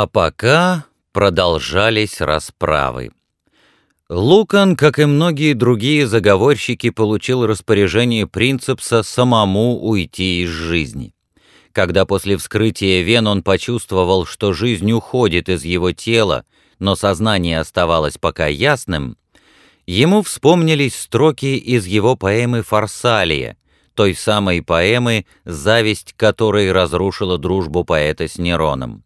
А пока продолжались расправы. Лукан, как и многие другие заговорщики, получил распоряжение принцепса самому уйти из жизни. Когда после вскрытия вен он почувствовал, что жизнь уходит из его тела, но сознание оставалось пока ясным, ему вспомнились строки из его поэмы «Фарсалия», той самой поэмы, зависть которой разрушила дружбу поэта с Нероном.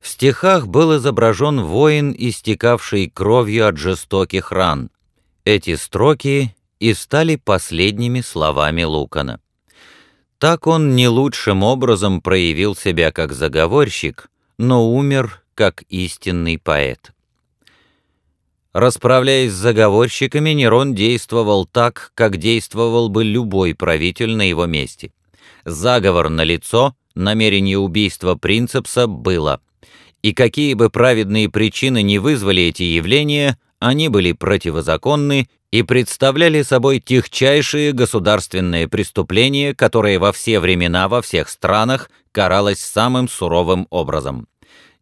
В стихах был изображен воин, истекавший кровью от жестоких ран. Эти строки и стали последними словами Лукана. Так он не лучшим образом проявил себя как заговорщик, но умер как истинный поэт. Расправляясь с заговорщиками, Нерон действовал так, как действовал бы любой правитель на его месте. Заговор на лицо, намерение убийства принцепса было – и какие бы праведные причины не вызвали эти явления, они были противозаконны и представляли собой тихчайшие государственные преступления, которые во все времена во всех странах каралось самым суровым образом.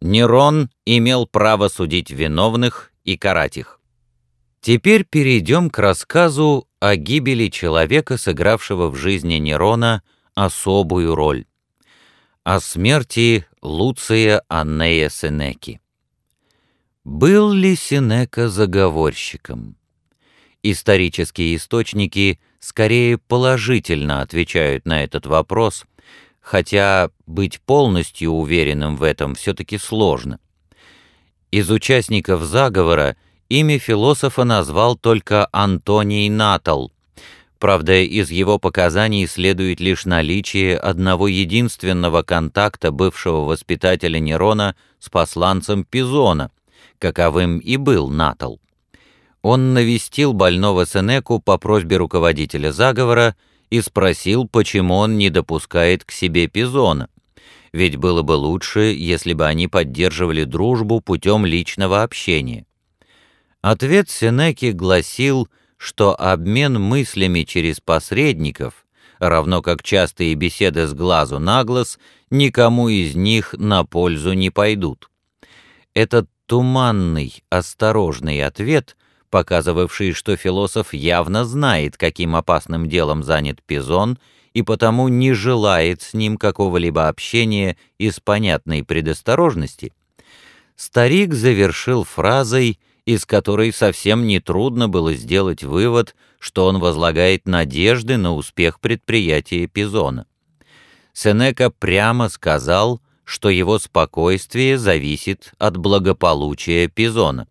Нерон имел право судить виновных и карать их. Теперь перейдем к рассказу о гибели человека, сыгравшего в жизни Нерона особую роль. О смерти Луция Аннея Сенеки. Был ли Сенека заговорщиком? Исторические источники скорее положительно отвечают на этот вопрос, хотя быть полностью уверенным в этом все-таки сложно. Из участников заговора имя философа назвал только Антоний Натал, Правда, из его показаний следует лишь наличие одного единственного контакта бывшего воспитателя Нерона с посланцем Пизона, каковым и был Натал. Он навестил больного Сенеку по просьбе руководителя заговора и спросил, почему он не допускает к себе Пизона. Ведь было бы лучше, если бы они поддерживали дружбу путем личного общения. Ответ Сенеки гласил – что обмен мыслями через посредников, равно как частые беседы с глазу на глаз, никому из них на пользу не пойдут. Этот туманный, осторожный ответ, показывавший, что философ явно знает, каким опасным делом занят Пизон, и потому не желает с ним какого-либо общения из понятной предосторожности, старик завершил фразой из которой совсем нетрудно было сделать вывод, что он возлагает надежды на успех предприятия Пизона. Сенека прямо сказал, что его спокойствие зависит от благополучия Пизона.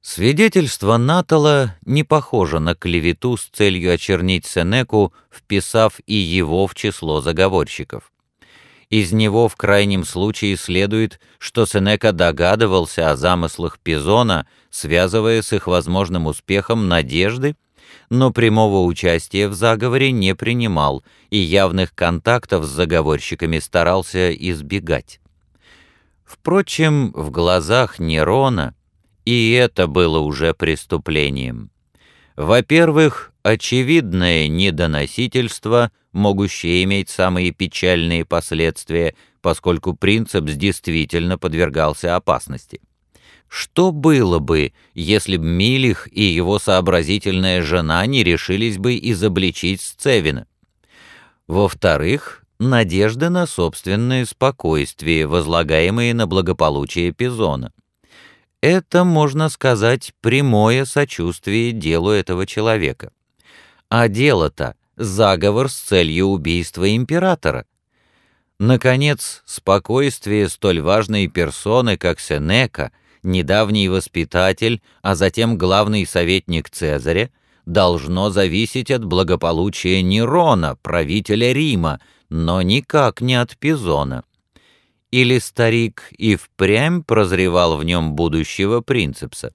Свидетельство Натала не похоже на клевету с целью очернить Сенеку, вписав и его в число заговорщиков. Из него в крайнем случае следует, что Сенека догадывался о замыслах Пизона, связывая с их возможным успехом надежды, но прямого участия в заговоре не принимал и явных контактов с заговорщиками старался избегать. Впрочем, в глазах Нерона и это было уже преступлением. Во-первых, очевидное недоносительство, могущее иметь самые печальные последствия, поскольку принцепс действительно подвергался опасности. Что было бы, если б Милих и его сообразительная жена не решились бы изобличить Сцевина? Во-вторых, надежда на собственное спокойствие, возлагаемые на благополучие Пизона. Это, можно сказать, прямое сочувствие делу этого человека. А дело-то заговор с целью убийства императора. Наконец, спокойствие столь важной персоны, как Сенека, недавний воспитатель, а затем главный советник Цезаря, должно зависеть от благополучия Нерона, правителя Рима, но никак не от Пизона. Или старик и впрямь прозревал в нем будущего принцепса?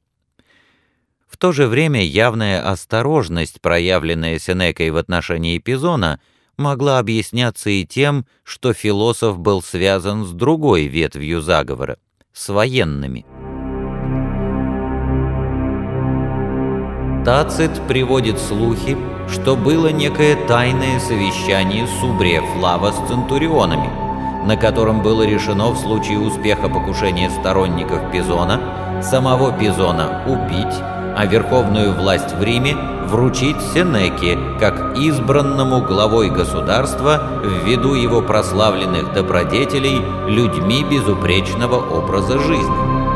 В то же время явная осторожность, проявленная Сенекой в отношении Пизона, могла объясняться и тем, что философ был связан с другой ветвью заговора — с военными. Тацит приводит слухи, что было некое тайное совещание Субрия Флава с центурионами — на котором было решено в случае успеха покушения сторонников Пизона самого Пизона убить, а верховную власть в Риме вручить Сенеке как избранному главой государства ввиду его прославленных добродетелей людьми безупречного образа жизни.